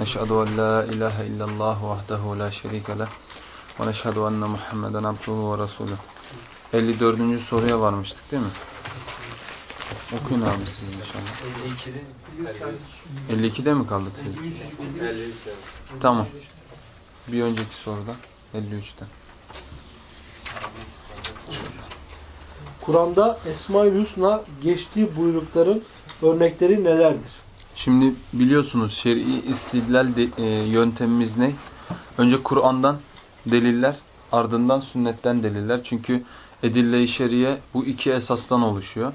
En la ilahe illallah vahdehu la şerike leh ve neşhedü enne Muhammeden abduhu ve resuluh. 54. soruya varmıştık değil mi? Okuyun abi siz inşallah. 52'de 52'de mi kaldık siz? 53 Tamam. Bir önceki soruda 53'te. Kur'an'da Esma-ül Hüsna geçtiği buyrukların örnekleri nelerdir? Şimdi biliyorsunuz şer'i istidlal de, e, yöntemimiz ne? Önce Kur'an'dan deliller, ardından sünnetten deliller. Çünkü edille-i şeriye bu iki esasdan oluşuyor.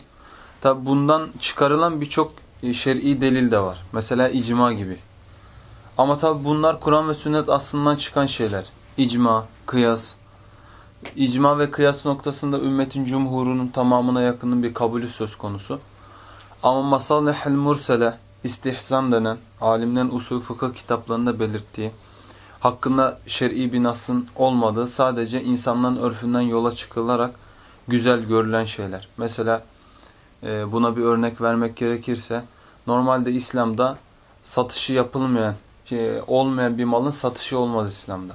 Tabi bundan çıkarılan birçok e, şer'i delil de var. Mesela icma gibi. Ama tabi bunlar Kur'an ve sünnet aslından çıkan şeyler. İcma, kıyas. İcma ve kıyas noktasında ümmetin cumhurunun tamamına yakının bir kabulü söz konusu. Ama masal nehel mursele, istihsan denen alimlerin usul fıkıh kitaplarında belirttiği hakkında şer'i bir nasın olmadığı sadece insanların örfünden yola çıkılarak güzel görülen şeyler. Mesela e, buna bir örnek vermek gerekirse normalde İslam'da satışı yapılmayan, şey, olmayan bir malın satışı olmaz İslam'da.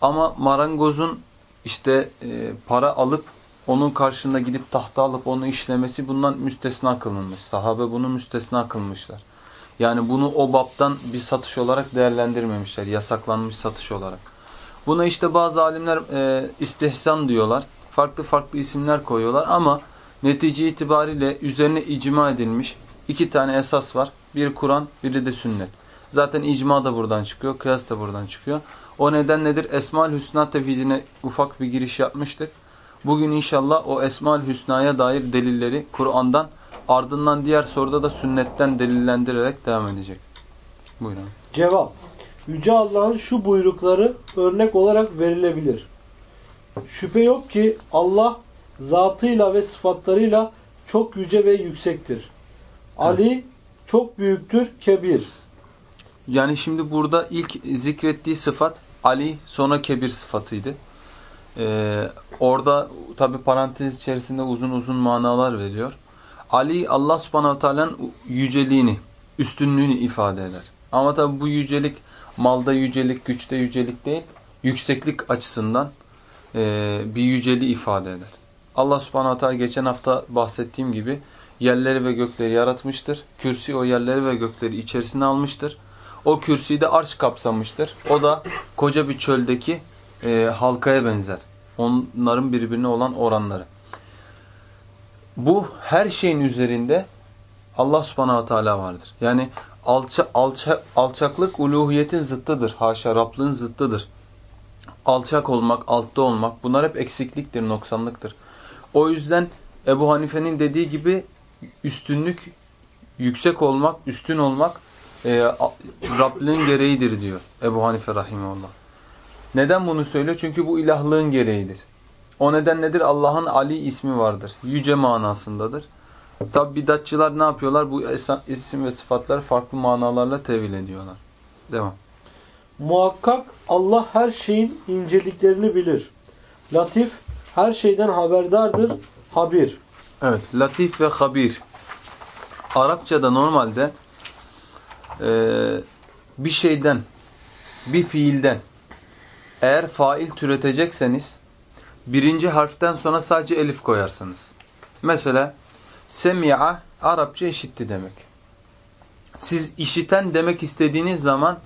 Ama marangozun işte e, para alıp onun karşında gidip tahta alıp onu işlemesi bundan müstesna kılınmış. Sahabe bunu müstesna kılmışlar. Yani bunu o baptan bir satış olarak değerlendirmemişler. Yasaklanmış satış olarak. Buna işte bazı alimler e, istihsan diyorlar. Farklı farklı isimler koyuyorlar ama netice itibariyle üzerine icma edilmiş iki tane esas var. Biri Kur'an, biri de sünnet. Zaten icma da buradan çıkıyor, kıyas da buradan çıkıyor. O neden nedir? Esma-ül Hüsna tevhidine ufak bir giriş yapmıştık. Bugün inşallah o Esma-ül Hüsna'ya dair delilleri Kur'an'dan ardından diğer soruda da sünnetten delillendirerek devam edecek. Buyurun. Cevap. Yüce Allah'ın şu buyrukları örnek olarak verilebilir. Şüphe yok ki Allah zatıyla ve sıfatlarıyla çok yüce ve yüksektir. Ali çok büyüktür, kebir. Yani şimdi burada ilk zikrettiği sıfat Ali sonra kebir sıfatıydı. Ee, orada tabi parantez içerisinde uzun uzun manalar veriyor. Ali Allah subhanahu teala'nın yüceliğini, üstünlüğünü ifade eder. Ama tabi bu yücelik malda yücelik, güçte yücelik değil, yükseklik açısından e, bir yüceliği ifade eder. Allah subhanahu teala geçen hafta bahsettiğim gibi yerleri ve gökleri yaratmıştır. Kürsi o yerleri ve gökleri içerisine almıştır. O kürsüyü de arş kapsamıştır. O da koca bir çöldeki e, halkaya benzer. Onların birbirine olan oranları. Bu her şeyin üzerinde Allah subhanahu teala vardır. Yani alça, alça, alçaklık uluhiyetin zıttıdır. Haşa Rablığın zıttıdır. Alçak olmak, altta olmak bunlar hep eksikliktir, noksanlıktır. O yüzden Ebu Hanife'nin dediği gibi üstünlük, yüksek olmak, üstün olmak e, Rablığın gereğidir diyor Ebu Hanife Rahimullah. Neden bunu söylüyor? Çünkü bu ilahlığın gereğidir. O neden nedir? Allah'ın Ali ismi vardır. Yüce manasındadır. Tabi bidatçılar ne yapıyorlar? Bu isim ve sıfatları farklı manalarla tevil ediyorlar. Devam. Muhakkak Allah her şeyin inceliklerini bilir. Latif her şeyden haberdardır. Habir. Evet. Latif ve habir. Arapçada normalde e, bir şeyden, bir fiilden eğer fail türetecekseniz birinci harften sonra sadece elif koyarsınız. Mesela semi'a Arapça işitti demek. Siz işiten demek istediğiniz zaman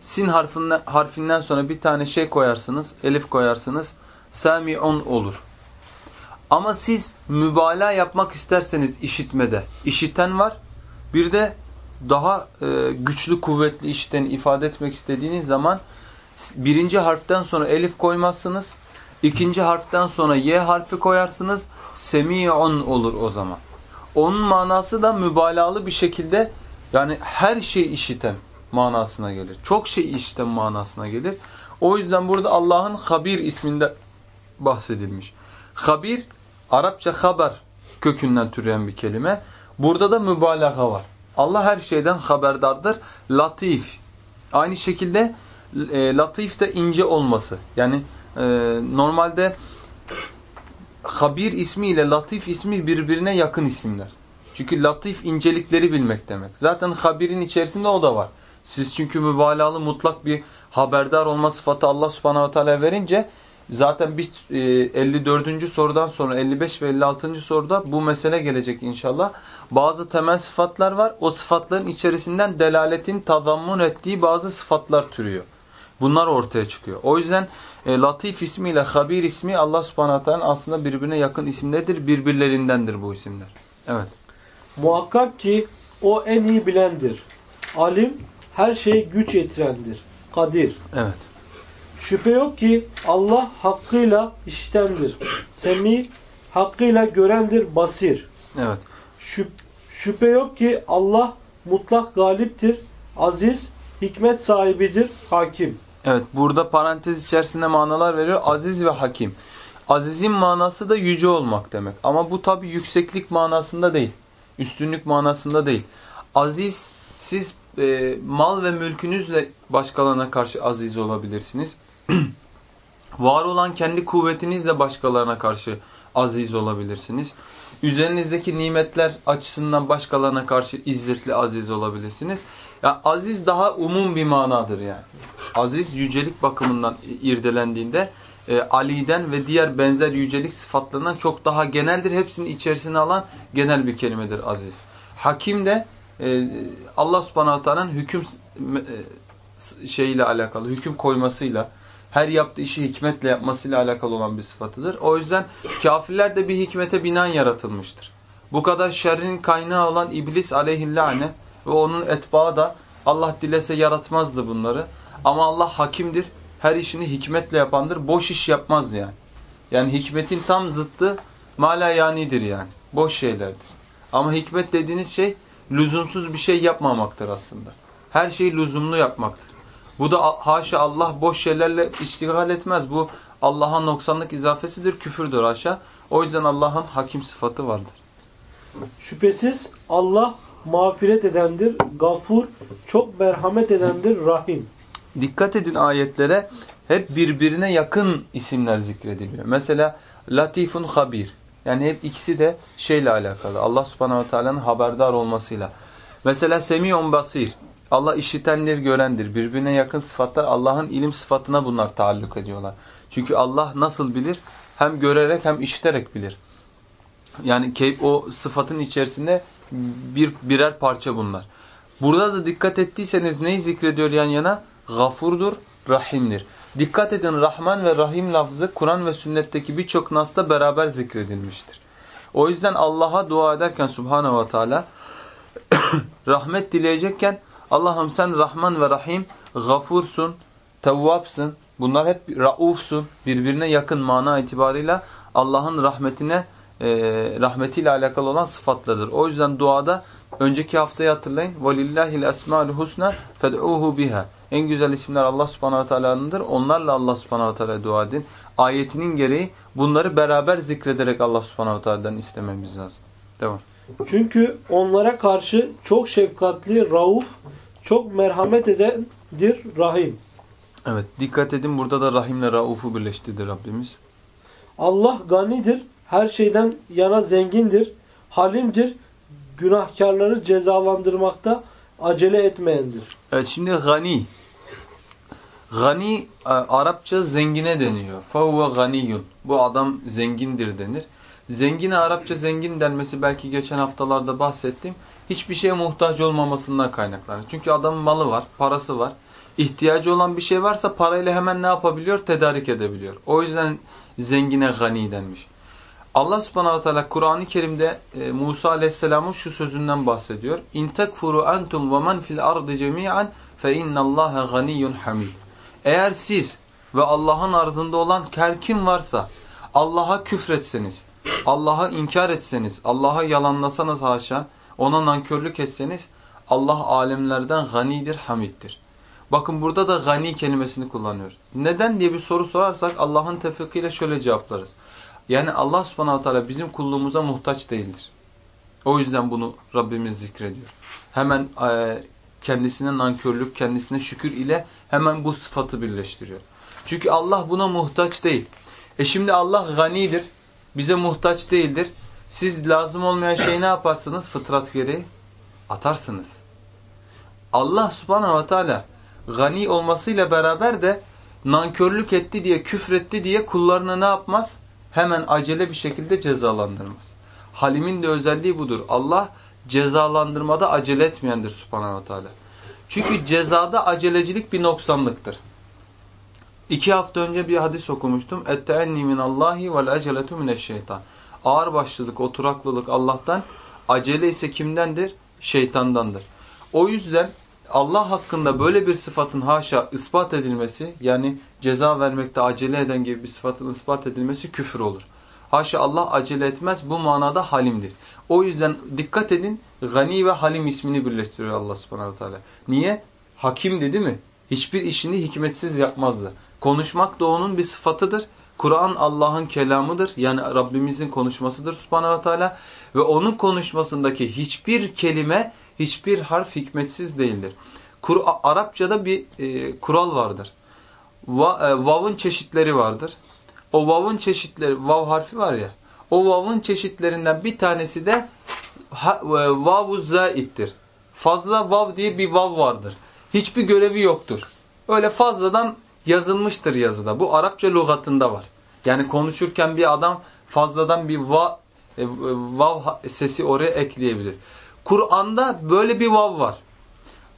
sin harfinden, harfinden sonra bir tane şey koyarsınız, elif koyarsınız. Sami'un olur. Ama siz mübalağa yapmak isterseniz işitmede, işiten var. Bir de daha e, güçlü, kuvvetli işiten ifade etmek istediğiniz zaman birinci harften sonra elif koymazsınız. İkinci harften sonra y harfi koyarsınız. Semi'un olur o zaman. Onun manası da mübalağalı bir şekilde yani her şey işiten. manasına gelir. Çok şey işten manasına gelir. O yüzden burada Allah'ın Habir isminde bahsedilmiş. Habir, Arapça haber kökünden türeyen bir kelime. Burada da mübalağa var. Allah her şeyden haberdardır. Latif. Aynı şekilde e, latif de ince olması. Yani e, normalde Habir ismi ile Latif ismi birbirine yakın isimler. Çünkü Latif incelikleri bilmek demek. Zaten Habir'in içerisinde o da var. Siz çünkü mübalağalı mutlak bir haberdar olma sıfatı Allah subhanahu wa ta'ala verince zaten biz e, 54. sorudan sonra 55 ve 56. soruda bu mesele gelecek inşallah. Bazı temel sıfatlar var. O sıfatların içerisinden delaletin tadammun ettiği bazı sıfatlar türüyor. Bunlar ortaya çıkıyor. O yüzden e, Latif ismiyle Habir ismi Allah subhanahu aslında birbirine yakın isimlerdir. Birbirlerindendir bu isimler. Evet. Muhakkak ki o en iyi bilendir. Alim her şeye güç yetirendir. Kadir. Evet. Şüphe yok ki Allah hakkıyla işitendir. Semi hakkıyla görendir. Basir. Evet. Şüp şüphe yok ki Allah mutlak galiptir. Aziz, hikmet sahibidir. Hakim. Evet. Burada parantez içerisinde manalar veriyor. Aziz ve hakim. Azizin manası da yüce olmak demek. Ama bu tabi yükseklik manasında değil. Üstünlük manasında değil. Aziz, siz e, mal ve mülkünüzle başkalarına karşı aziz olabilirsiniz. Var olan kendi kuvvetinizle başkalarına karşı aziz olabilirsiniz. Üzerinizdeki nimetler açısından başkalarına karşı izzetli aziz olabilirsiniz. Ya aziz daha umum bir manadır yani. Aziz yücelik bakımından irdelendiğinde e, Ali'den ve diğer benzer yücelik sıfatlarından çok daha geneldir. Hepsini içerisine alan genel bir kelimedir aziz. Hakim de e, Allah subhanahu hüküm e, şeyiyle alakalı, hüküm koymasıyla, her yaptığı işi hikmetle yapmasıyla alakalı olan bir sıfatıdır. O yüzden kafirler de bir hikmete binaen yaratılmıştır. Bu kadar şerrin kaynağı olan iblis aleyhillâne ve onun etbaı da Allah dilese yaratmazdı bunları. Ama Allah hakimdir. Her işini hikmetle yapandır. Boş iş yapmaz yani. Yani hikmetin tam zıttı mala yanidir yani. Boş şeylerdir. Ama hikmet dediğiniz şey lüzumsuz bir şey yapmamaktır aslında. Her şeyi lüzumlu yapmaktır. Bu da haşa Allah boş şeylerle iştigal etmez. Bu Allah'a noksanlık izafesidir, küfürdür haşa. O yüzden Allah'ın hakim sıfatı vardır. Şüphesiz Allah mağfiret edendir, gafur, çok merhamet edendir, rahim. Dikkat edin ayetlere hep birbirine yakın isimler zikrediliyor. Mesela Latifun Habir. Yani hep ikisi de şeyle alakalı. Allah subhanahu ve teala'nın haberdar olmasıyla. Mesela Semiyon Basir. Allah işitendir, görendir. Birbirine yakın sıfatlar Allah'ın ilim sıfatına bunlar taalluk ediyorlar. Çünkü Allah nasıl bilir? Hem görerek hem işiterek bilir. Yani o sıfatın içerisinde bir birer parça bunlar. Burada da dikkat ettiyseniz neyi zikrediyor yan yana? Gafurdur, Rahim'dir. Dikkat edin Rahman ve Rahim lafzı Kur'an ve sünnetteki birçok nasta beraber zikredilmiştir. O yüzden Allah'a dua ederken Subhanahu ve Teala rahmet dileyecekken Allah'ım sen Rahman ve Rahim gafursun, tevvapsın. Bunlar hep raufsun. Birbirine yakın mana itibarıyla Allah'ın rahmetine e, rahmetiyle alakalı olan sıfatlardır. O yüzden duada önceki haftayı hatırlayın. وَلِلَّهِ الْاَسْمَالُ husna فَدْعُوهُ biha. En güzel isimler Allah subhanahu teala'nındır. Onlarla Allah subhanahu teala dua edin. Ayetinin gereği bunları beraber zikrederek Allah subhanahu teala'dan istememiz lazım. Devam. Çünkü onlara karşı çok şefkatli, rauf, çok merhamet edendir Rahim. Evet dikkat edin burada da Rahim'le Rauf'u birleştirdi Rabbimiz. Allah ganidir, her şeyden yana zengindir, halimdir, günahkarları cezalandırmakta acele etmeyendir. Evet şimdi gani. Gani e, Arapça zengine deniyor. Fahuve ganiyun. Bu adam zengindir denir. Zengine Arapça zengin denmesi belki geçen haftalarda bahsettim. Hiçbir şeye muhtaç olmamasından kaynaklanır. Çünkü adamın malı var, parası var. İhtiyacı olan bir şey varsa parayla hemen ne yapabiliyor? Tedarik edebiliyor. O yüzden zengine gani denmiş. Allah subhanahu teala Kur'an-ı Kerim'de e, Musa aleyhisselamın şu sözünden bahsediyor. Tekfuru entum ve men fil ardı cemi'an fe innallaha ganiyyun hamid. Eğer siz ve Allah'ın arzında olan her kim varsa Allah'a küfretseniz, Allah'a inkar etseniz, Allah'a yalanlasanız haşa, ona nankörlük etseniz Allah alemlerden ganidir, hamiddir. Bakın burada da gani kelimesini kullanıyoruz. Neden diye bir soru sorarsak Allah'ın tevfikiyle şöyle cevaplarız. Yani Allah subhanahu teala bizim kulluğumuza muhtaç değildir. O yüzden bunu Rabbimiz zikrediyor. Hemen e, kendisine nankörlük, kendisine şükür ile hemen bu sıfatı birleştiriyor. Çünkü Allah buna muhtaç değil. E şimdi Allah ganidir, bize muhtaç değildir. Siz lazım olmayan şeyi ne yaparsınız? Fıtrat gereği atarsınız. Allah subhanahu ve teala gani olmasıyla beraber de nankörlük etti diye, küfretti diye kullarını ne yapmaz? Hemen acele bir şekilde cezalandırmaz. Halim'in de özelliği budur. Allah cezalandırmada acele etmeyendir subhanahu ve teala. Çünkü cezada acelecilik bir noksanlıktır. İki hafta önce bir hadis okumuştum. Etteenni minallahi vel aceletu mineşşeytan. Ağır başlılık, oturaklılık Allah'tan, acele ise kimdendir? Şeytandandır. O yüzden Allah hakkında böyle bir sıfatın haşa ispat edilmesi, yani ceza vermekte acele eden gibi bir sıfatın ispat edilmesi küfür olur. Haşa Allah acele etmez, bu manada halimdir. O yüzden dikkat edin, gani ve halim ismini birleştiriyor Allah subhanahu teala. Niye? Hakimdi değil mi? Hiçbir işini hikmetsiz yapmazdı. Konuşmak da onun bir sıfatıdır. Kur'an Allah'ın kelamıdır. Yani Rabbimizin konuşmasıdır subhanahu teala. Ve onun konuşmasındaki hiçbir kelime, hiçbir harf hikmetsiz değildir. Kur Arapçada bir e, kural vardır. Va, e, vav'ın çeşitleri vardır. O vav'ın çeşitleri, vav harfi var ya, o vav'ın çeşitlerinden bir tanesi de e, vav-u zaittir. Fazla vav diye bir vav vardır. Hiçbir görevi yoktur. Öyle fazladan yazılmıştır yazıda. Bu Arapça lügatında var. Yani konuşurken bir adam fazladan bir vav, e, vav sesi oraya ekleyebilir. Kur'an'da böyle bir vav var.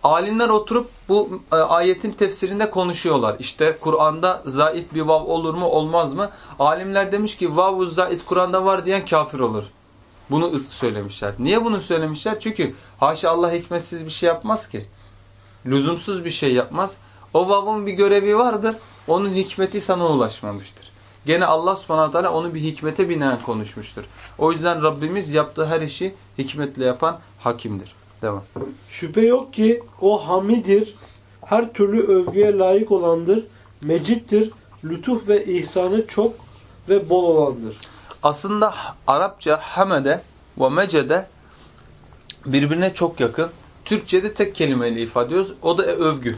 Alimler oturup bu e, ayetin tefsirinde konuşuyorlar. İşte Kur'an'da zait bir vav olur mu olmaz mı? Alimler demiş ki vav zait Kur'an'da var diyen kafir olur. Bunu söylemişler. Niye bunu söylemişler? Çünkü haşa Allah hikmetsiz bir şey yapmaz ki. Lüzumsuz bir şey yapmaz. O vav'ın bir görevi vardır. Onun hikmeti sana ulaşmamıştır. Gene Allah subhanahu teala onu bir hikmete binaen konuşmuştur. O yüzden Rabbimiz yaptığı her işi hikmetle yapan hakimdir. Devam. Şüphe yok ki o hamidir, her türlü övgüye layık olandır, mecittir, lütuf ve ihsanı çok ve bol olandır. Aslında Arapça hamede ve mecede birbirine çok yakın. Türkçe'de tek kelimeyle ifade ediyoruz. O da övgü.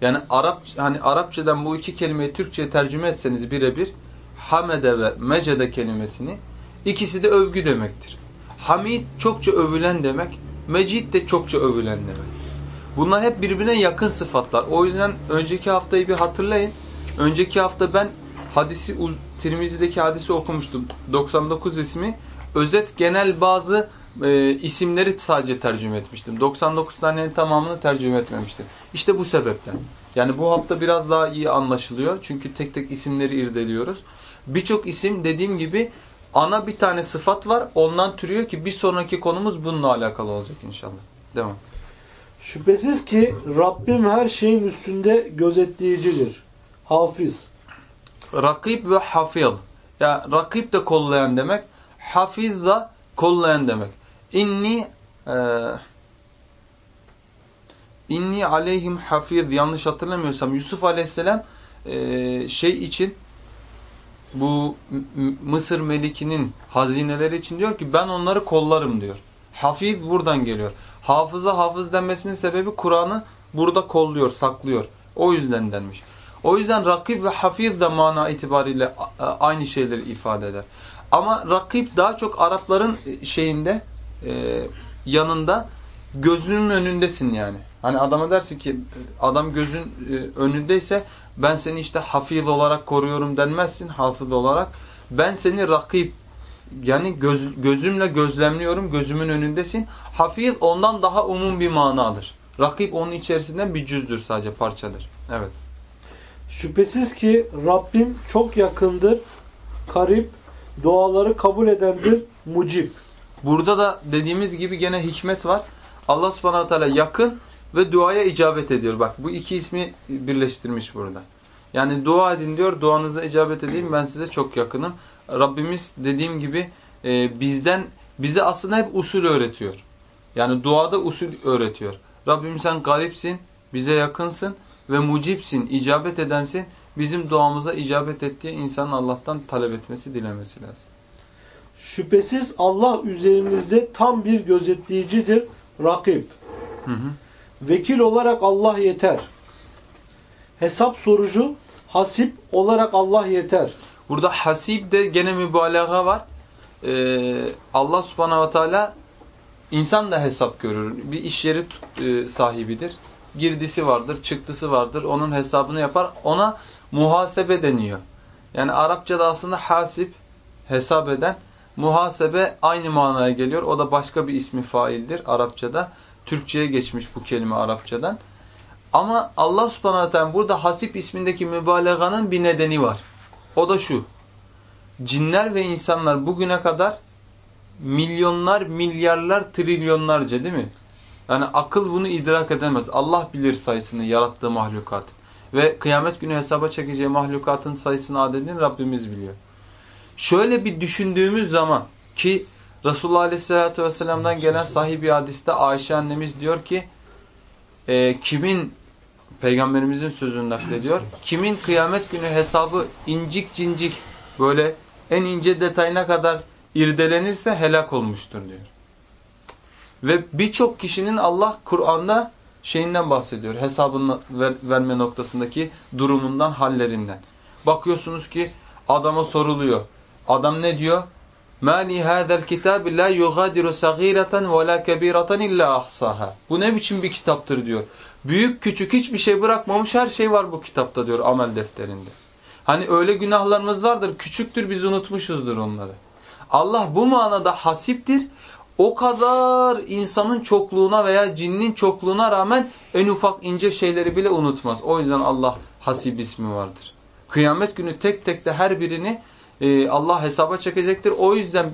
Yani Arap hani Arapçadan bu iki kelimeyi Türkçe'ye tercüme etseniz birebir hamede ve mecede kelimesini ikisi de övgü demektir. Hamid çokça övülen demek. Mecid de çokça övülen demek. Bunlar hep birbirine yakın sıfatlar. O yüzden önceki haftayı bir hatırlayın. Önceki hafta ben hadisi Tirmizi'deki hadisi okumuştum. 99 ismi. Özet genel bazı e, isimleri sadece tercüme etmiştim. 99 tanenin tamamını tercüme etmemiştim. İşte bu sebepten. Yani bu hafta biraz daha iyi anlaşılıyor. Çünkü tek tek isimleri irdeliyoruz. Birçok isim dediğim gibi ana bir tane sıfat var. Ondan türüyor ki bir sonraki konumuz bununla alakalı olacak inşallah. Devam. Şüphesiz ki Rabbim her şeyin üstünde gözetleyicidir. Hafiz. Rakip ve hafiz. Ya rakip de kollayan demek. Hafiz da kollayan demek. İnni e, inni aleyhim hafiz yanlış hatırlamıyorsam Yusuf aleyhisselam e, şey için bu Mısır melikinin hazineleri için diyor ki ben onları kollarım diyor. Hafiz buradan geliyor. Hafıza hafız denmesinin sebebi Kur'an'ı burada kolluyor, saklıyor. O yüzden denmiş. O yüzden rakip ve hafiz de mana itibariyle aynı şeyleri ifade eder. Ama rakip daha çok Arapların e, şeyinde e, yanında gözünün önündesin yani. Hani adama dersin ki adam gözün e, önündeyse ben seni işte hafiz olarak koruyorum denmezsin hafız olarak. Ben seni rakip yani göz, gözümle gözlemliyorum gözümün önündesin. Hafiz ondan daha umum bir manadır. Rakip onun içerisinden bir cüzdür sadece parçadır. Evet. Şüphesiz ki Rabbim çok yakındır, karip, duaları kabul edendir, mucib. Burada da dediğimiz gibi gene hikmet var. Allah subhanahu teala yakın ve duaya icabet ediyor. Bak bu iki ismi birleştirmiş burada. Yani dua edin diyor, duanıza icabet edeyim ben size çok yakınım. Rabbimiz dediğim gibi e, bizden bize aslında hep usul öğretiyor. Yani duada usul öğretiyor. Rabbim sen garipsin, bize yakınsın ve mucipsin, icabet edensin. Bizim duamıza icabet ettiği insanın Allah'tan talep etmesi, dilemesi lazım. Şüphesiz Allah üzerinizde tam bir gözetleyicidir, rakip. Hı hı. Vekil olarak Allah yeter. Hesap sorucu, hasip olarak Allah yeter. Burada hasib de gene mübalağa var. Ee, Allah subhanahu ve teala insan da hesap görür. Bir iş yeri tut- e, sahibidir. Girdisi vardır, çıktısı vardır. Onun hesabını yapar. Ona muhasebe deniyor. Yani Arapçada aslında hasip, hesap eden, muhasebe aynı manaya geliyor. O da başka bir ismi faildir Arapçada. Türkçe'ye geçmiş bu kelime Arapçadan. Ama Allah subhanahu teala burada hasip ismindeki mübalağanın bir nedeni var. O da şu. Cinler ve insanlar bugüne kadar milyonlar, milyarlar, trilyonlarca değil mi? Yani akıl bunu idrak edemez. Allah bilir sayısını yarattığı mahlukatın. Ve kıyamet günü hesaba çekeceği mahlukatın sayısını adedini Rabbimiz biliyor. Şöyle bir düşündüğümüz zaman ki Resulullah Aleyhisselatü Vesselam'dan gelen sahih hadiste Ayşe annemiz diyor ki e, kimin Peygamberimizin sözünü naklediyor. Kimin kıyamet günü hesabı incik cincik böyle en ince detayına kadar irdelenirse helak olmuştur diyor. Ve birçok kişinin Allah Kur'an'da şeyinden bahsediyor. Hesabını ver, verme noktasındaki durumundan, hallerinden. Bakıyorsunuz ki adama soruluyor. Adam ne diyor? مَا لِي هَذَا الْكِتَابِ لَا يُغَادِرُ صَغِيرَةً وَلَا كَبِيرَةً اِلَّا اَحْصَاهَا Bu ne biçim bir kitaptır diyor. Büyük küçük hiçbir şey bırakmamış her şey var bu kitapta diyor amel defterinde. Hani öyle günahlarımız vardır küçüktür biz unutmuşuzdur onları. Allah bu manada hasiptir. O kadar insanın çokluğuna veya cinnin çokluğuna rağmen en ufak ince şeyleri bile unutmaz. O yüzden Allah hasip ismi vardır. Kıyamet günü tek tek de her birini e, Allah hesaba çekecektir. O yüzden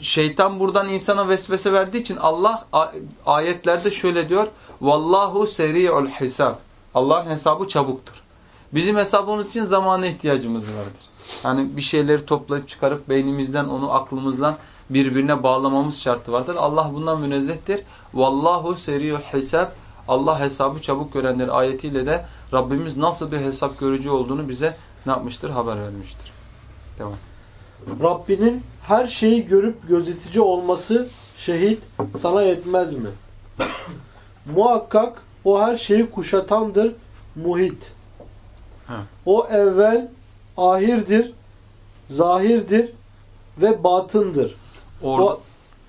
şeytan buradan insana vesvese verdiği için Allah ayetlerde şöyle diyor. Vallahu seri'ul hisab. Allah'ın hesabı çabuktur. Bizim hesabımız için zamana ihtiyacımız vardır. Yani bir şeyleri toplayıp çıkarıp beynimizden onu aklımızdan birbirine bağlamamız şartı vardır. Allah bundan münezzehtir. Vallahu seri'ul hisab. Allah hesabı çabuk görenler ayetiyle de Rabbimiz nasıl bir hesap görücü olduğunu bize ne yapmıştır? Haber vermiştir. Devam. Rabbinin her şeyi görüp gözetici olması şehit sana yetmez mi? Muhakkak o her şeyi kuşatandır, muhit. O evvel, ahirdir, zahirdir ve batındır. Orada O-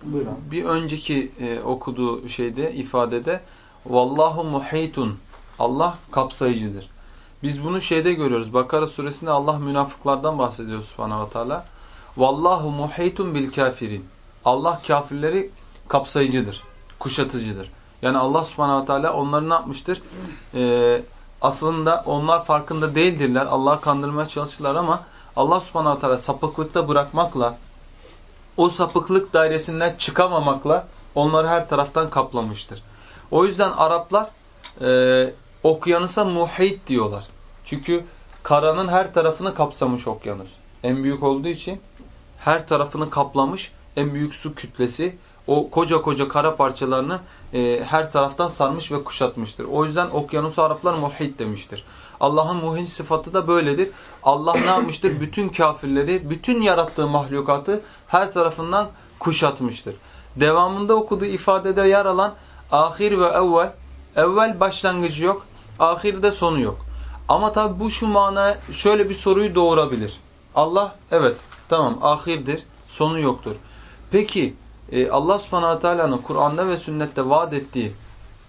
Buyurun. bir önceki e, okuduğu şeyde ifadede vallahu muhitun Allah kapsayıcıdır. Biz bunu şeyde görüyoruz. Bakara suresinde Allah münafıklardan bahsediyor Subhanahu ve Teala. Vallahu muhitun bil kafirin. Allah kafirleri kapsayıcıdır, kuşatıcıdır. Yani Allah Subhanahu ve Teala onları ne yapmıştır? Ee, aslında onlar farkında değildirler. Allah'ı kandırmaya çalışırlar ama Allah Subhanahu ve Teala sapıklıkta bırakmakla o sapıklık dairesinden çıkamamakla onları her taraftan kaplamıştır. O yüzden Araplar e, okyanusa muhit diyorlar. Çünkü karanın her tarafını kapsamış okyanus. En büyük olduğu için her tarafını kaplamış en büyük su kütlesi o koca koca kara parçalarını e, her taraftan sarmış ve kuşatmıştır. O yüzden okyanusu Araplar muhit demiştir. Allah'ın muhit sıfatı da böyledir. Allah ne yapmıştır? Bütün kafirleri, bütün yarattığı mahlukatı her tarafından kuşatmıştır. Devamında okuduğu ifadede yer alan ahir ve evvel, evvel başlangıcı yok, ahirde sonu yok. Ama tabi bu şu mana şöyle bir soruyu doğurabilir. Allah evet tamam ahirdir, sonu yoktur. Peki e, Allah subhanahu teala'nın Kur'an'da ve sünnette vaat ettiği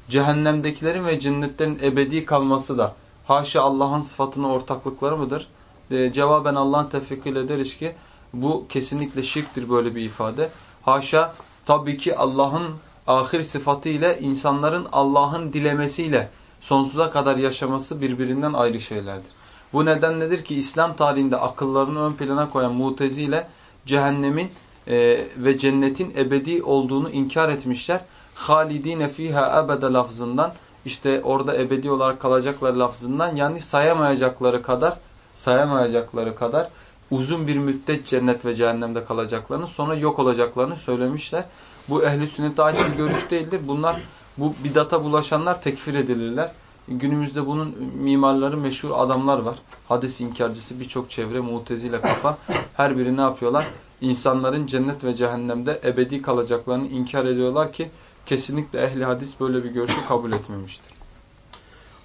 cehennemdekilerin ve cennetlerin ebedi kalması da haşa Allah'ın sıfatına ortaklıkları mıdır? E, cevaben Allah'ın tevfikiyle deriz ki bu kesinlikle şirktir böyle bir ifade. Haşa tabii ki Allah'ın ahir sıfatı ile insanların Allah'ın dilemesiyle sonsuza kadar yaşaması birbirinden ayrı şeylerdir. Bu nedenledir ki İslam tarihinde akıllarını ön plana koyan mutezile cehennemin e, ve cennetin ebedi olduğunu inkar etmişler. Halidine fiha ebede lafzından işte orada ebedi olarak kalacaklar lafzından yani sayamayacakları kadar sayamayacakları kadar uzun bir müddet cennet ve cehennemde kalacaklarını sonra yok olacaklarını söylemişler. Bu ehli sünnete ait bir görüş değildir. Bunlar bu bidata bulaşanlar tekfir edilirler. Günümüzde bunun mimarları meşhur adamlar var. Hadis inkarcısı birçok çevre, mutezile kafa. Her biri ne yapıyorlar? İnsanların cennet ve cehennemde ebedi kalacaklarını inkar ediyorlar ki kesinlikle ehli hadis böyle bir görüşü kabul etmemiştir.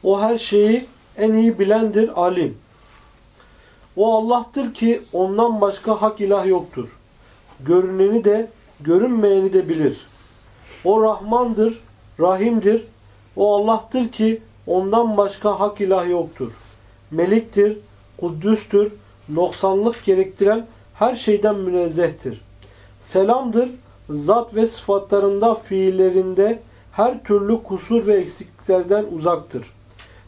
O her şeyi en iyi bilendir, alim. O Allah'tır ki ondan başka hak ilah yoktur. Görüneni de, görünmeyeni de bilir. O Rahmandır, Rahimdir. O Allah'tır ki ondan başka hak ilah yoktur. Meliktir, Kuddüstür, noksanlık gerektiren her şeyden münezzehtir. Selamdır, zat ve sıfatlarında, fiillerinde her türlü kusur ve eksikliklerden uzaktır.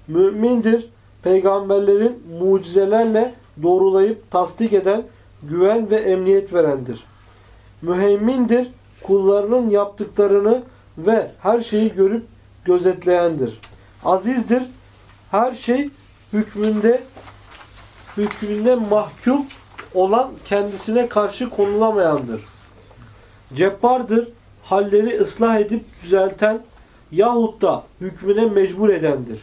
Mümindir, peygamberlerin mucizelerle doğrulayıp tasdik eden, güven ve emniyet verendir. Müheymindir, kullarının yaptıklarını ve her şeyi görüp gözetleyendir. Azizdir, her şey hükmünde hükmünde mahkum olan kendisine karşı konulamayandır. Cebbardır, halleri ıslah edip düzelten yahut da hükmüne mecbur edendir.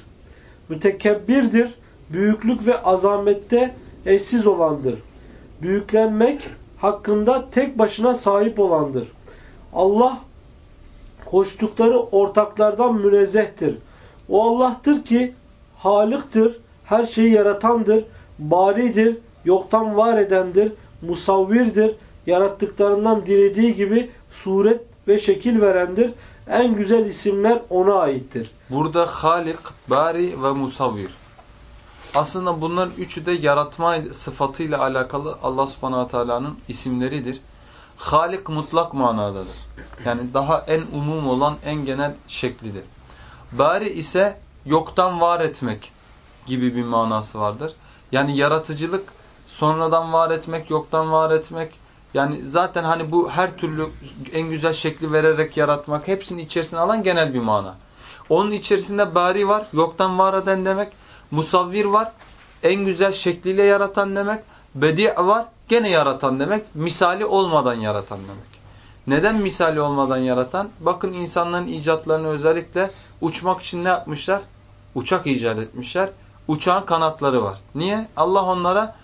Mütekebbirdir, büyüklük ve azamette eşsiz olandır. Büyüklenmek hakkında tek başına sahip olandır. Allah koştukları ortaklardan münezzehtir. O Allah'tır ki Halıktır, her şeyi yaratandır, baridir, yoktan var edendir, musavvirdir, yarattıklarından dilediği gibi suret ve şekil verendir. En güzel isimler ona aittir. Burada Halik, Bari ve Musavvir. Aslında bunların üçü de yaratma sıfatıyla alakalı Allah subhanahu teala'nın isimleridir. Halik mutlak manadadır. Yani daha en umum olan en genel şeklidir. Bari ise yoktan var etmek gibi bir manası vardır. Yani yaratıcılık sonradan var etmek, yoktan var etmek. Yani zaten hani bu her türlü en güzel şekli vererek yaratmak hepsinin içerisine alan genel bir mana. Onun içerisinde bari var, yoktan var eden demek. Musavvir var, en güzel şekliyle yaratan demek. Bedi' var, gene yaratan demek. Misali olmadan yaratan demek. Neden misali olmadan yaratan? Bakın insanların icatlarını özellikle uçmak için ne yapmışlar? Uçak icat etmişler. Uçağın kanatları var. Niye? Allah onlara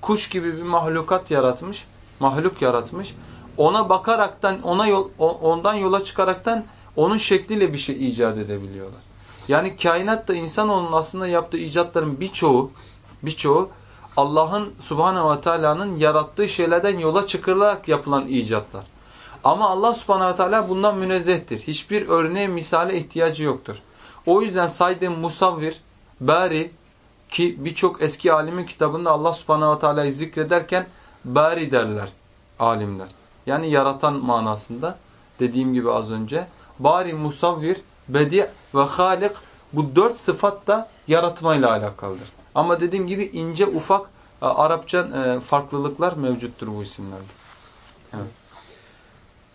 kuş gibi bir mahlukat yaratmış. Mahluk yaratmış. Ona bakaraktan, ona yol, ondan yola çıkaraktan onun şekliyle bir şey icat edebiliyorlar. Yani kainatta insanoğlunun aslında yaptığı icatların birçoğu birçoğu Allah'ın Subhanahu ve Teala'nın yarattığı şeylerden yola çıkılarak yapılan icatlar. Ama Allah Subhanahu ve Teala bundan münezzehtir. Hiçbir örneğe, misale ihtiyacı yoktur. O yüzden saydığım Musavvir, Bari ki birçok eski alimin kitabında Allah Subhanahu ve Teala'yı zikrederken Bari derler alimler. Yani yaratan manasında dediğim gibi az önce. Bari, Musavvir, Bedi ve Halik bu dört sıfat da yaratmayla alakalıdır. Ama dediğim gibi ince ufak e, Arapça e, farklılıklar mevcuttur bu isimlerde. Evet.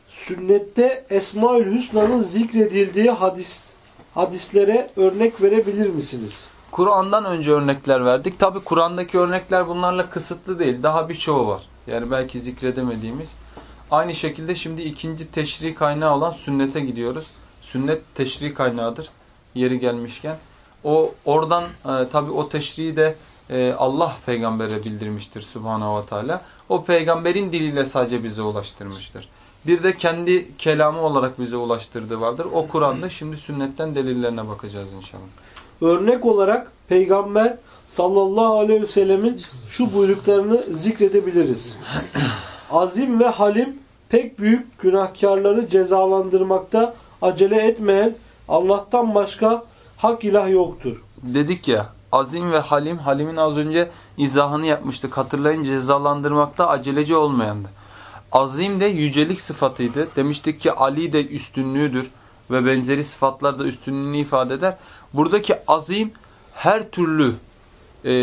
Sünnette Esmaül Hüsna'nın zikredildiği hadis hadislere örnek verebilir misiniz? Kur'an'dan önce örnekler verdik. Tabi Kur'an'daki örnekler bunlarla kısıtlı değil. Daha birçoğu var. Yani belki zikredemediğimiz. Aynı şekilde şimdi ikinci teşri kaynağı olan sünnete gidiyoruz. Sünnet teşri kaynağıdır. Yeri gelmişken. O oradan e, tabi o teşriği de e, Allah peygambere bildirmiştir Subhanahu ve Teala. O peygamberin diliyle sadece bize ulaştırmıştır. Bir de kendi kelamı olarak bize ulaştırdığı vardır. O Kur'an'da şimdi sünnetten delillerine bakacağız inşallah. Örnek olarak peygamber sallallahu aleyhi ve sellemin şu buyruklarını zikredebiliriz. Azim ve halim pek büyük günahkarları cezalandırmakta acele etmeyen Allah'tan başka hak ilah yoktur. Dedik ya azim ve halim, halimin az önce izahını yapmıştık. Hatırlayın cezalandırmakta aceleci olmayandı. Azim de yücelik sıfatıydı. Demiştik ki Ali de üstünlüğüdür ve benzeri sıfatlar da üstünlüğünü ifade eder. Buradaki azim her türlü e,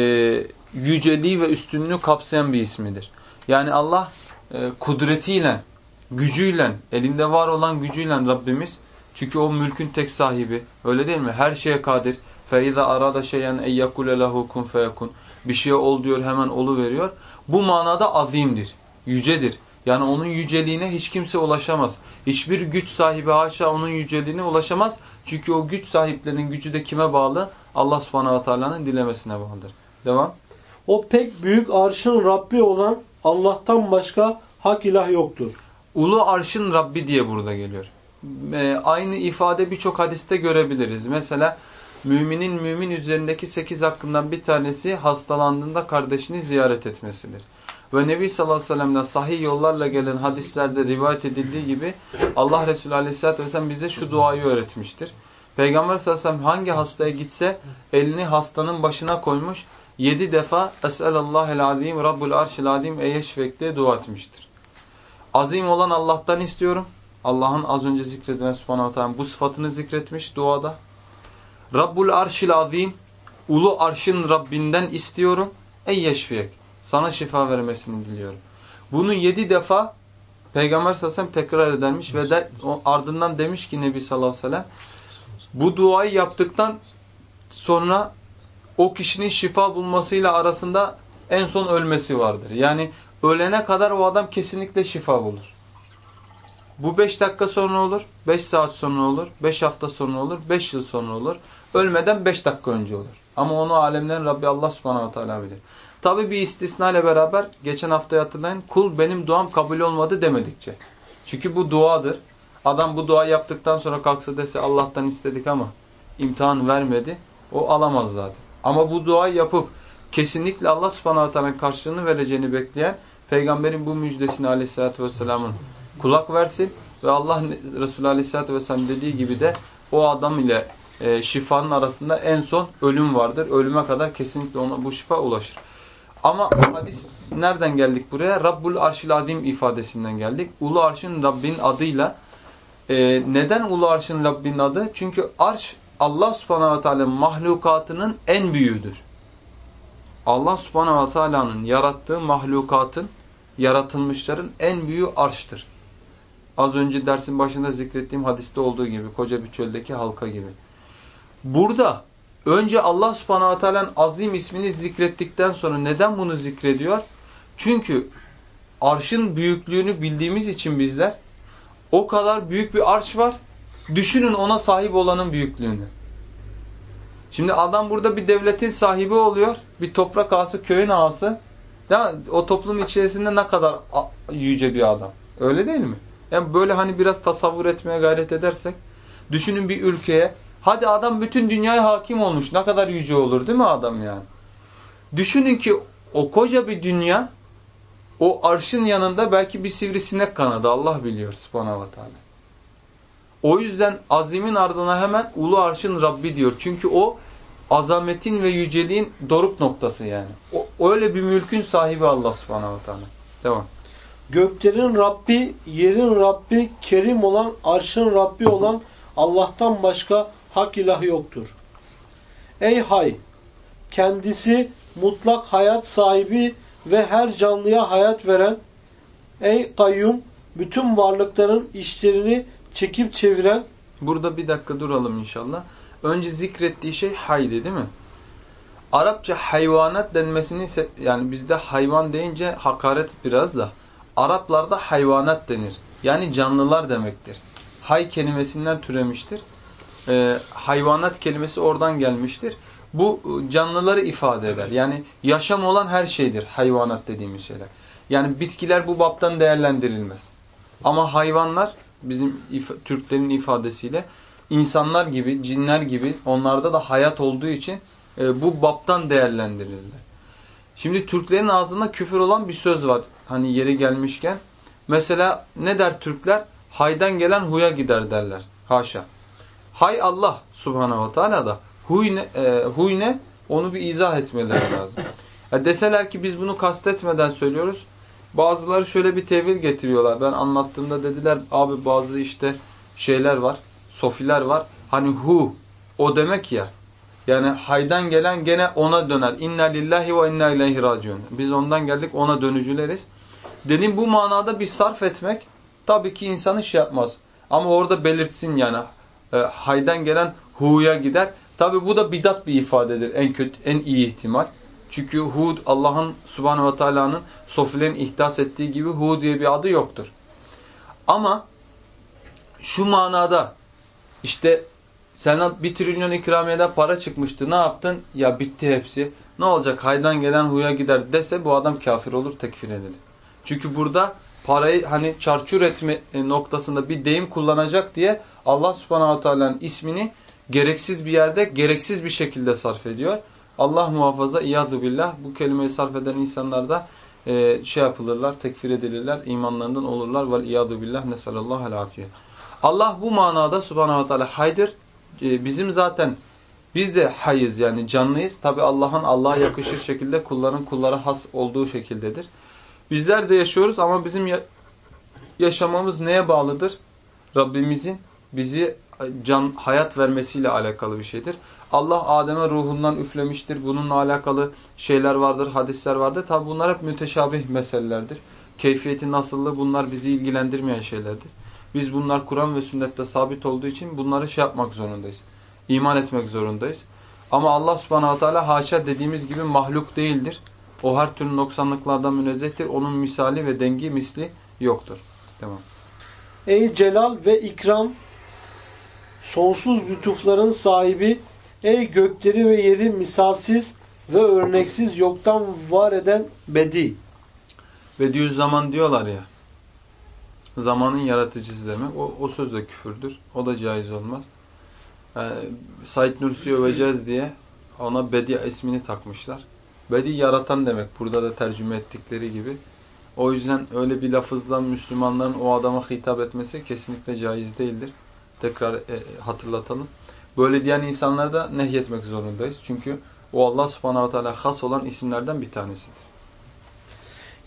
yüceliği ve üstünlüğü kapsayan bir ismidir. Yani Allah e, kudretiyle, gücüyle, elinde var olan gücüyle Rabbimiz çünkü o mülkün tek sahibi. Öyle değil mi? Her şeye kadir. فَاِذَا arada şeyen اَيَّكُلَ لَهُ كُنْ فَيَكُنْ Bir şeye ol diyor hemen olu veriyor. Bu manada azimdir, yücedir. Yani onun yüceliğine hiç kimse ulaşamaz. Hiçbir güç sahibi haşa onun yüceliğine ulaşamaz. Çünkü o güç sahiplerinin gücü de kime bağlı? Allah subhanahu teala'nın dilemesine bağlıdır. Devam. O pek büyük arşın Rabbi olan Allah'tan başka hak ilah yoktur. Ulu arşın Rabbi diye burada geliyor. E, aynı ifade birçok hadiste görebiliriz. Mesela müminin mümin üzerindeki sekiz hakkından bir tanesi hastalandığında kardeşini ziyaret etmesidir. Ve Nebi sallallahu aleyhi ve sellem'den sahih yollarla gelen hadislerde rivayet edildiği gibi Allah Resulü aleyhissalatü vesselam bize şu duayı öğretmiştir. Peygamber sallallahu aleyhi ve sellem hangi hastaya gitse elini hastanın başına koymuş. Yedi defa Es'elallahel azim Rabbul arşil azim eyeşfek diye dua etmiştir. Azim olan Allah'tan istiyorum. Allah'ın az önce zikredilen subhanahu teala bu sıfatını zikretmiş duada. Rabbul arşil azim ulu arşın Rabbinden istiyorum. Ey yeşfiyek. Sana şifa vermesini diliyorum. Bunu yedi defa Peygamber sallallahu aleyhi ve sellem tekrar edermiş ve de, ardından demiş ki Nebi sallallahu aleyhi ve sellem bu duayı yaptıktan sonra o kişinin şifa bulmasıyla arasında en son ölmesi vardır. Yani ölene kadar o adam kesinlikle şifa bulur. Bu 5 dakika sonra olur, 5 saat sonra olur, 5 hafta sonra olur, 5 yıl sonra olur. Ölmeden 5 dakika önce olur. Ama onu alemlerin Rabbi Allah subhanahu teala bilir. Tabi bir istisna ile beraber geçen hafta hatırlayın kul benim duam kabul olmadı demedikçe. Çünkü bu duadır. Adam bu dua yaptıktan sonra kalksa dese Allah'tan istedik ama imtihan vermedi. O alamaz zaten. Ama bu duayı yapıp kesinlikle Allah subhanahu teala'nın karşılığını vereceğini bekleyen peygamberin bu müjdesini aleyhissalatü vesselamın kulak versin ve Allah Resulü aleyhissalatü vesselam dediği gibi de o adam ile e, şifanın arasında en son ölüm vardır. Ölüme kadar kesinlikle ona bu şifa ulaşır. Ama hadis nereden geldik buraya? Rabbul Arşil Adim ifadesinden geldik. Ulu Arş'ın Rabbin adıyla e, neden Ulu Arş'ın Rabbin adı? Çünkü Arş Allah subhanahu teala mahlukatının en büyüğüdür. Allah subhanahu teala'nın yarattığı mahlukatın, yaratılmışların en büyüğü arştır. Az önce dersin başında zikrettiğim hadiste olduğu gibi, koca bir çöldeki halka gibi. Burada önce Allah subhanahu teala'nın azim ismini zikrettikten sonra neden bunu zikrediyor? Çünkü arşın büyüklüğünü bildiğimiz için bizler o kadar büyük bir arş var. Düşünün ona sahip olanın büyüklüğünü. Şimdi adam burada bir devletin sahibi oluyor. Bir toprak ağası, köyün ağası. Değil mi? O toplumun içerisinde ne kadar yüce bir adam. Öyle değil mi? Yani böyle hani biraz tasavvur etmeye gayret edersek. Düşünün bir ülkeye. Hadi adam bütün dünyaya hakim olmuş. Ne kadar yüce olur değil mi adam yani? Düşünün ki o koca bir dünya o arşın yanında belki bir sivrisinek kanadı. Allah biliyor subhanahu wa. O yüzden azimin ardına hemen ulu arşın Rabbi diyor. Çünkü o azametin ve yüceliğin doruk noktası yani. O, öyle bir mülkün sahibi Allah subhanahu teala. Devam. Göklerin Rabbi, yerin Rabbi, kerim olan, arşın Rabbi olan Allah'tan başka hak ilah yoktur. Ey hay! Kendisi mutlak hayat sahibi ve her canlıya hayat veren, ey kayyum! Bütün varlıkların işlerini çekip çeviren. Burada bir dakika duralım inşallah. Önce zikrettiği şey haydi değil mi? Arapça hayvanat denmesini yani bizde hayvan deyince hakaret biraz da Araplarda hayvanat denir. Yani canlılar demektir. Hay kelimesinden türemiştir. Ee, hayvanat kelimesi oradan gelmiştir. Bu ıı, canlıları ifade eder. Yani yaşam olan her şeydir hayvanat dediğimiz şeyler. Yani bitkiler bu baptan değerlendirilmez. Ama hayvanlar bizim if Türklerin ifadesiyle insanlar gibi, cinler gibi onlarda da hayat olduğu için e, bu baptan değerlendirilirler. Şimdi Türklerin ağzında küfür olan bir söz var. Hani yeri gelmişken. Mesela ne der Türkler? Haydan gelen huya gider derler. Haşa. Hay Allah subhanahu wa ta'ala da huy ne, e, huy ne? Onu bir izah etmeleri lazım. Ya deseler ki biz bunu kastetmeden söylüyoruz. Bazıları şöyle bir tevil getiriyorlar. Ben anlattığımda dediler abi bazı işte şeyler var. Sofiler var. Hani hu o demek ya. Yani haydan gelen gene ona döner. İnna lillahi ve inna ileyhi raciun. Biz ondan geldik ona dönücüleriz. Dedim bu manada bir sarf etmek tabii ki insanı şey yapmaz. Ama orada belirtsin yani. E, haydan gelen hu'ya gider. Tabii bu da bidat bir ifadedir en kötü en iyi ihtimal. Çünkü Hud Allah'ın subhanehu ve teala'nın sofilerin ihdas ettiği gibi Hud diye bir adı yoktur. Ama şu manada işte sana bir trilyon ikramiyeden para çıkmıştı. Ne yaptın? Ya bitti hepsi. Ne olacak? Haydan gelen huya gider dese bu adam kafir olur, tekfir edilir. Çünkü burada parayı hani çarçur etme noktasında bir deyim kullanacak diye Allah subhanahu teala'nın ismini gereksiz bir yerde, gereksiz bir şekilde sarf ediyor. Allah muhafaza iyadu billah bu kelimeyi sarf eden insanlar da e, şey yapılırlar, tekfir edilirler, imanlarından olurlar. Vel iyadu billah nesallallahu alafiye. Allah bu manada subhanahu teala haydır. E, bizim zaten biz de hayız yani canlıyız. Tabi Allah'ın Allah'a yakışır şekilde kulların kullara has olduğu şekildedir. Bizler de yaşıyoruz ama bizim ya yaşamamız neye bağlıdır? Rabbimizin bizi can hayat vermesiyle alakalı bir şeydir. Allah Adem'e ruhundan üflemiştir. Bununla alakalı şeyler vardır, hadisler vardır. Tabi bunlar hep müteşabih meselelerdir. Keyfiyeti nasıllığı bunlar bizi ilgilendirmeyen şeylerdir. Biz bunlar Kur'an ve sünnette sabit olduğu için bunları şey yapmak zorundayız. İman etmek zorundayız. Ama Allah subhanahu teala haşa dediğimiz gibi mahluk değildir. O her türlü noksanlıklardan münezzehtir. Onun misali ve dengi misli yoktur. Tamam. Ey celal ve ikram sonsuz lütufların sahibi ey gökleri ve yeri misalsiz ve örneksiz yoktan var eden bedi. Bediüzzaman diyorlar ya. Zamanın yaratıcısı demek. O, o söz de küfürdür. O da caiz olmaz. Yani, Said Nursi öveceğiz diye ona Bedi ismini takmışlar. Bedi yaratan demek. Burada da tercüme ettikleri gibi. O yüzden öyle bir lafızla Müslümanların o adama hitap etmesi kesinlikle caiz değildir. Tekrar e, hatırlatalım. Böyle diyen insanları da nehyetmek zorundayız. Çünkü o Allah subhanahu teala has olan isimlerden bir tanesidir.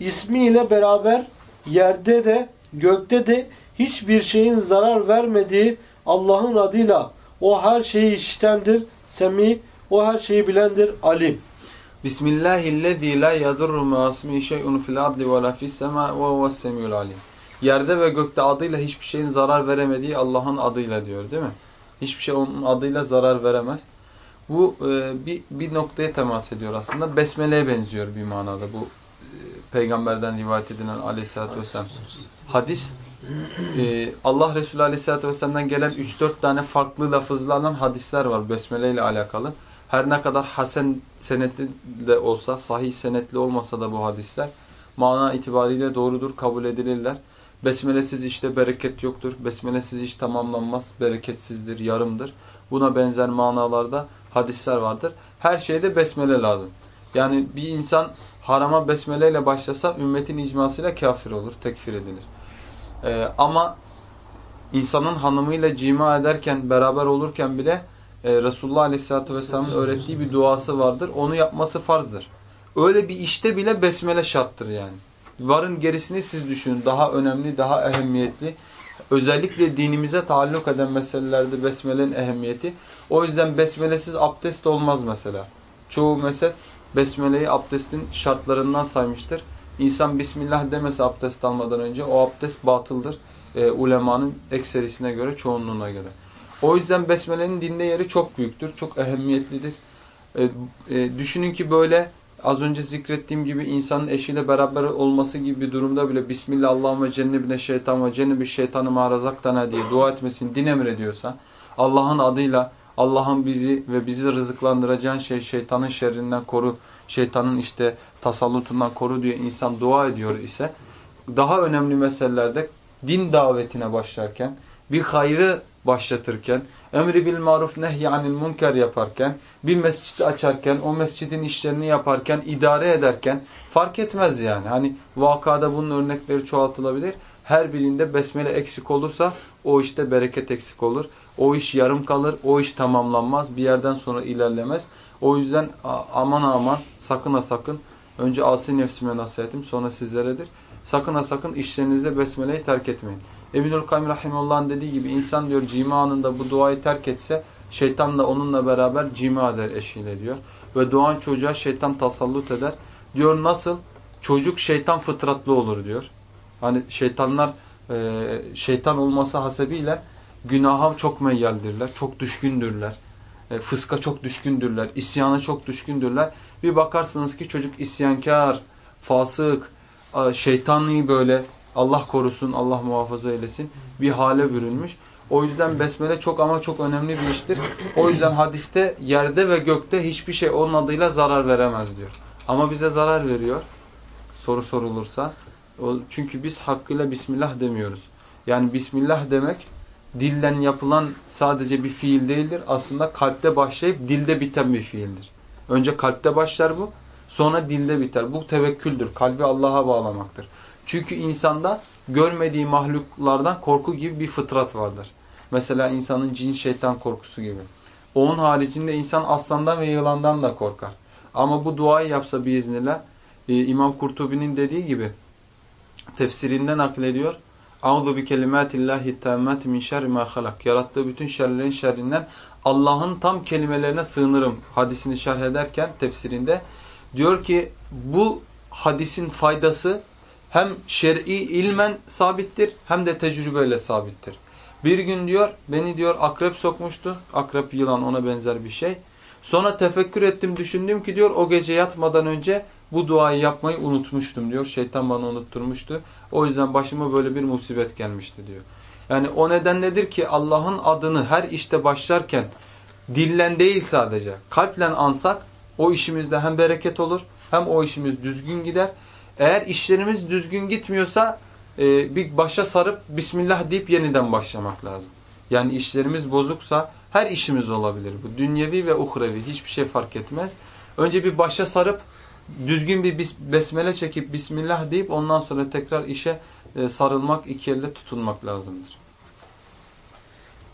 İsmiyle beraber yerde de gökte de hiçbir şeyin zarar vermediği Allah'ın adıyla o her şeyi işitendir, semi, o her şeyi bilendir, alim. Bismillahillezî la yadurru ma'asmihi şey'un fil ardi ve la fis ve huves semiyul alim. Yerde ve gökte adıyla hiçbir şeyin zarar veremediği Allah'ın adıyla diyor değil mi? Hiçbir şey onun adıyla zarar veremez. Bu e, bir, bir noktaya temas ediyor aslında. Besmele'ye benziyor bir manada bu e, peygamberden rivayet edilen aleyhissalatü vesselam hadis. E, Allah Resulü aleyhissalatü vesselam'dan gelen 3-4 tane farklı lafızlardan hadisler var Besmele ile alakalı. Her ne kadar hasen senetli de olsa, sahih senetli olmasa da bu hadisler mana itibariyle doğrudur, kabul edilirler. Besmelesiz işte bereket yoktur. Besmelesiz iş tamamlanmaz, bereketsizdir, yarımdır. Buna benzer manalarda hadisler vardır. Her şeyde besmele lazım. Yani bir insan harama besmeleyle başlasa ümmetin icmasıyla kafir olur, tekfir edilir. Ee, ama insanın hanımıyla cima ederken, beraber olurken bile e, Resulullah Aleyhisselatü Vesselam'ın öğrettiği bir duası vardır. Onu yapması farzdır. Öyle bir işte bile besmele şarttır yani. Varın gerisini siz düşünün. Daha önemli, daha ehemmiyetli. Özellikle dinimize taalluk eden meselelerde besmelenin ehemmiyeti. O yüzden besmelesiz abdest olmaz mesela. Çoğu mezhep besmeleyi abdestin şartlarından saymıştır. İnsan Bismillah demese abdest almadan önce o abdest batıldır. E, ulemanın ekserisine göre, çoğunluğuna göre. O yüzden besmelenin dinde yeri çok büyüktür, çok ehemmiyetlidir. E, e, düşünün ki böyle az önce zikrettiğim gibi insanın eşiyle beraber olması gibi bir durumda bile Bismillah Allahümme cennebine şeytan ve cennebi şeytanı marazaktana diye dua etmesini din emrediyorsa Allah'ın adıyla Allah'ın bizi ve bizi rızıklandıracağın şey şeytanın şerrinden koru, şeytanın işte tasallutundan koru diye insan dua ediyor ise daha önemli meselelerde din davetine başlarken, bir hayrı başlatırken, emri bil maruf nehyanil münker yaparken, bir mescidi açarken, o mescidin işlerini yaparken, idare ederken fark etmez yani. Hani vakada bunun örnekleri çoğaltılabilir. Her birinde besmele eksik olursa o işte bereket eksik olur. O iş yarım kalır, o iş tamamlanmaz, bir yerden sonra ilerlemez. O yüzden aman aman, sakın ha sakın, önce asi nefsime nasihatim, sonra sizleredir. Sakın ha sakın işlerinizde besmeleyi terk etmeyin. Ebu'l Kayyum Rahimullah'ın dediği gibi insan diyor cima anında bu duayı terk etse şeytan da onunla beraber cima eder eşiyle diyor. Ve doğan çocuğa şeytan tasallut eder. Diyor nasıl? Çocuk şeytan fıtratlı olur diyor. Hani şeytanlar şeytan olması hasebiyle günaha çok meyyaldirler, çok düşkündürler. e, fıska çok düşkündürler, isyana çok düşkündürler. Bir bakarsınız ki çocuk isyankar, fasık, e, şeytani böyle Allah korusun, Allah muhafaza eylesin bir hale bürünmüş. O yüzden besmele çok ama çok önemli bir iştir. O yüzden hadiste yerde ve gökte hiçbir şey onun adıyla zarar veremez diyor. Ama bize zarar veriyor. Soru sorulursa. Çünkü biz hakkıyla Bismillah demiyoruz. Yani Bismillah demek dilden yapılan sadece bir fiil değildir. Aslında kalpte başlayıp dilde biten bir fiildir. Önce kalpte başlar bu. Sonra dilde biter. Bu tevekküldür. Kalbi Allah'a bağlamaktır. Çünkü insanda görmediği mahluklardan korku gibi bir fıtrat vardır. Mesela insanın cin şeytan korkusu gibi. Onun haricinde insan aslandan ve yılandan da korkar. Ama bu duayı yapsa biiznillah e, İmam Kurtubi'nin dediği gibi tefsirinden naklediyor. Auzu bi kelimatillahi tammati min şerri ma halak. Yarattığı bütün şerlerin şerrinden Allah'ın tam kelimelerine sığınırım. Hadisini şerh ederken tefsirinde diyor ki bu hadisin faydası hem şer'i ilmen sabittir hem de tecrübeyle sabittir. Bir gün diyor beni diyor akrep sokmuştu. Akrep yılan ona benzer bir şey. Sonra tefekkür ettim düşündüm ki diyor o gece yatmadan önce bu duayı yapmayı unutmuştum diyor. Şeytan bana unutturmuştu. O yüzden başıma böyle bir musibet gelmişti diyor. Yani o neden nedir ki Allah'ın adını her işte başlarken dillen değil sadece kalple ansak o işimizde hem bereket olur hem o işimiz düzgün gider. Eğer işlerimiz düzgün gitmiyorsa e, bir başa sarıp Bismillah deyip yeniden başlamak lazım. Yani işlerimiz bozuksa her işimiz olabilir bu. Dünyevi ve uhrevi hiçbir şey fark etmez. Önce bir başa sarıp düzgün bir besmele çekip Bismillah deyip ondan sonra tekrar işe e, sarılmak, iki elle tutunmak lazımdır.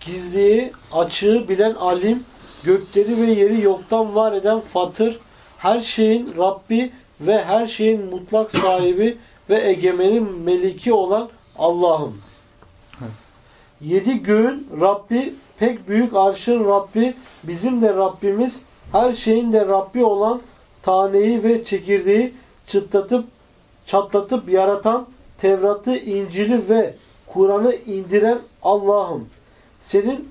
Gizliyi, açığı bilen alim, gökleri ve yeri yoktan var eden fatır, her şeyin Rabbi ve her şeyin mutlak sahibi ve egemenin meliki olan Allah'ım. Yedi göğün Rabbi, pek büyük arşın Rabbi, bizim de Rabbimiz, her şeyin de Rabbi olan taneyi ve çekirdeği çıtlatıp çatlatıp yaratan Tevrat'ı, İncil'i ve Kur'an'ı indiren Allah'ım. Senin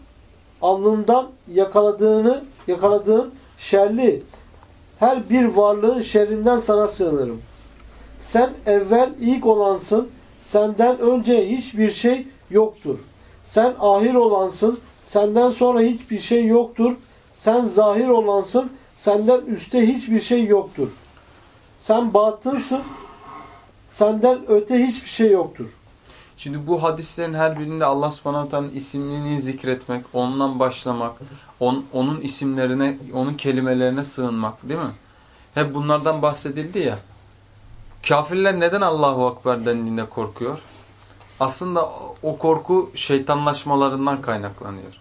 alnından yakaladığını, yakaladığın şerli her bir varlığın şerrinden sana sığınırım. Sen evvel ilk olansın, senden önce hiçbir şey yoktur. Sen ahir olansın, senden sonra hiçbir şey yoktur. Sen zahir olansın, senden üstte hiçbir şey yoktur. Sen batınsın, senden öte hiçbir şey yoktur. Şimdi bu hadislerin her birinde Allah subhanahu teala'nın isimliğini zikretmek, ondan başlamak, on, onun isimlerine, onun kelimelerine sığınmak değil mi? Hep bunlardan bahsedildi ya. Kafirler neden Allahu Akbar dendiğinde korkuyor? Aslında o korku şeytanlaşmalarından kaynaklanıyor.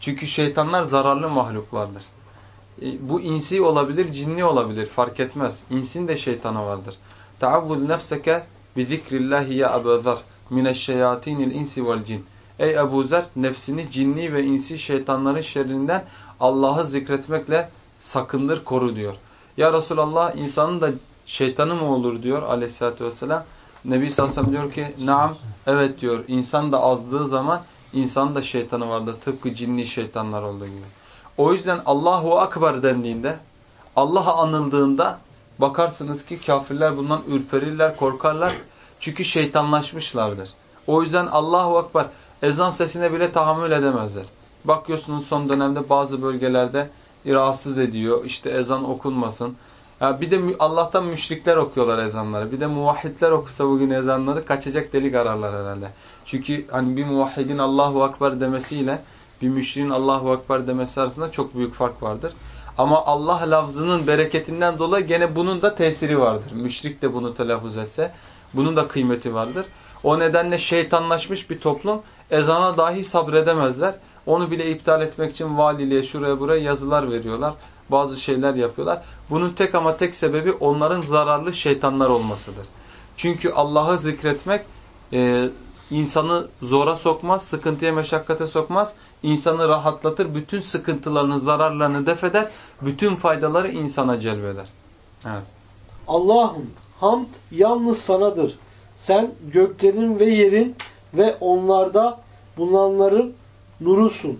Çünkü şeytanlar zararlı mahluklardır. E, bu insi olabilir, cinni olabilir fark etmez. İnsin de şeytanı vardır. Taavvuz nefseke bi zikrillahi ya Ebu Zer mineşşeyatinil insi vel cin. Ey Ebu Zer nefsini cinni ve insi şeytanların şerrinden Allah'ı zikretmekle sakındır, koru diyor. Ya Resulallah insanın da şeytanı mı olur diyor aleyhissalatü vesselam. Nebi aleyhi diyor ki naam evet diyor insan da azdığı zaman insan da şeytanı vardır tıpkı cinni şeytanlar olduğu gibi. O yüzden Allahu Akbar dendiğinde Allah'a anıldığında bakarsınız ki kafirler bundan ürperirler korkarlar çünkü şeytanlaşmışlardır. O yüzden Allahu Akbar ezan sesine bile tahammül edemezler. Bakıyorsunuz son dönemde bazı bölgelerde rahatsız ediyor. İşte ezan okunmasın. Ya bir de Allah'tan müşrikler okuyorlar ezanları. Bir de muvahhidler okusa bugün ezanları kaçacak delik ararlar herhalde. Çünkü hani bir muvahhidin Allahu Akbar demesiyle bir müşriğin Allahu Akbar demesi arasında çok büyük fark vardır. Ama Allah lafzının bereketinden dolayı gene bunun da tesiri vardır. Müşrik de bunu telaffuz etse bunun da kıymeti vardır. O nedenle şeytanlaşmış bir toplum ezana dahi sabredemezler. Onu bile iptal etmek için valiliğe şuraya buraya yazılar veriyorlar. Bazı şeyler yapıyorlar. Bunun tek ama tek sebebi onların zararlı şeytanlar olmasıdır. Çünkü Allah'ı zikretmek e, insanı zora sokmaz, sıkıntıya meşakkate sokmaz. İnsanı rahatlatır, bütün sıkıntılarını, zararlarını defeder, bütün faydaları insana celbeder. Evet. Allah'ım hamd yalnız sanadır. Sen göklerin ve yerin ve onlarda bulunanların nurusun.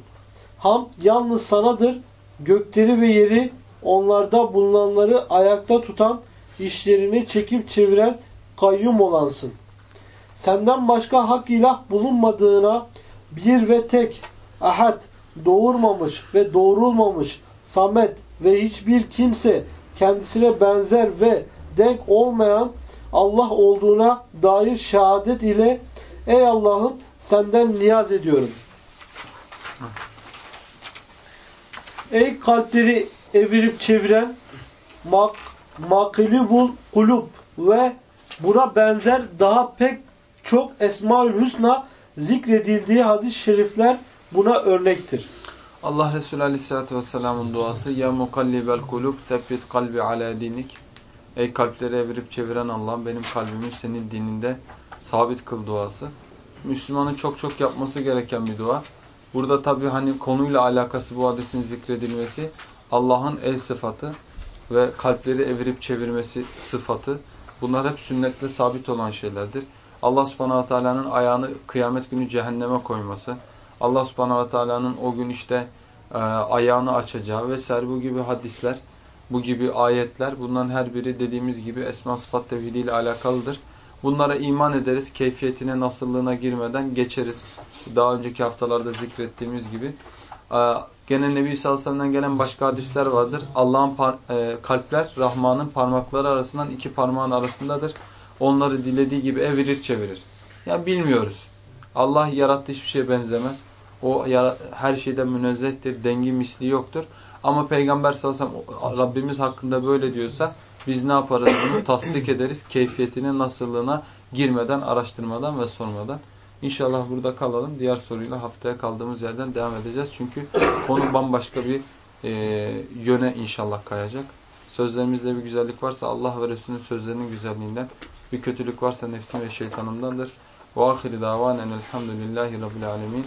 Hamd yalnız sanadır. gökleri ve yeri onlarda bulunanları ayakta tutan, işlerini çekip çeviren kayyum olansın. Senden başka hak ilah bulunmadığına bir ve tek, ahad, doğurmamış ve doğrulmamış, samet ve hiçbir kimse kendisine benzer ve denk olmayan Allah olduğuna dair şehadet ile ey Allah'ım senden niyaz ediyorum. Ey kalpleri evirip çeviren mak, makilubul kulub ve buna benzer daha pek çok Esma-ül Hüsna zikredildiği hadis-i şerifler buna örnektir. Allah Resulü Aleyhisselatü Vesselam'ın duası Ya mukallibel kulub sebbit kalbi ala dinik Ey kalpleri evirip çeviren Allah'ım benim kalbimi senin dininde sabit kıl duası. Müslümanın çok çok yapması gereken bir dua. Burada tabi hani konuyla alakası bu hadisin zikredilmesi Allah'ın el sıfatı ve kalpleri evirip çevirmesi sıfatı. Bunlar hep sünnette sabit olan şeylerdir. Allah subhanahu teala'nın ayağını kıyamet günü cehenneme koyması. Allah subhanahu teala'nın o gün işte e, ayağını açacağı vesaire bu gibi hadisler, bu gibi ayetler bunların her biri dediğimiz gibi esma sıfat tevhidi ile alakalıdır. Bunlara iman ederiz. Keyfiyetine, nasıllığına girmeden geçeriz. Daha önceki haftalarda zikrettiğimiz gibi. Gene Nebi Sallallahu gelen başka hadisler vardır. Allah'ın e, kalpler Rahman'ın parmakları arasından iki parmağın arasındadır. Onları dilediği gibi evirir çevirir. Ya bilmiyoruz. Allah yarattığı hiçbir şeye benzemez. O her şeyden münezzehtir. Dengi misli yoktur. Ama Peygamber sallallahu aleyhi ve sellem Rabbimiz hakkında böyle diyorsa biz ne yaparız bunu? Tasdik ederiz. Keyfiyetine, nasıllığına girmeden, araştırmadan ve sormadan. İnşallah burada kalalım. Diğer soruyla haftaya kaldığımız yerden devam edeceğiz. Çünkü konu bambaşka bir e, yöne inşallah kayacak. Sözlerimizde bir güzellik varsa Allah ve Resulünün sözlerinin güzelliğinden, bir kötülük varsa nefsim ve şeytanımdandır. Ve ahiri davanen elhamdülillahi rabbil alemin.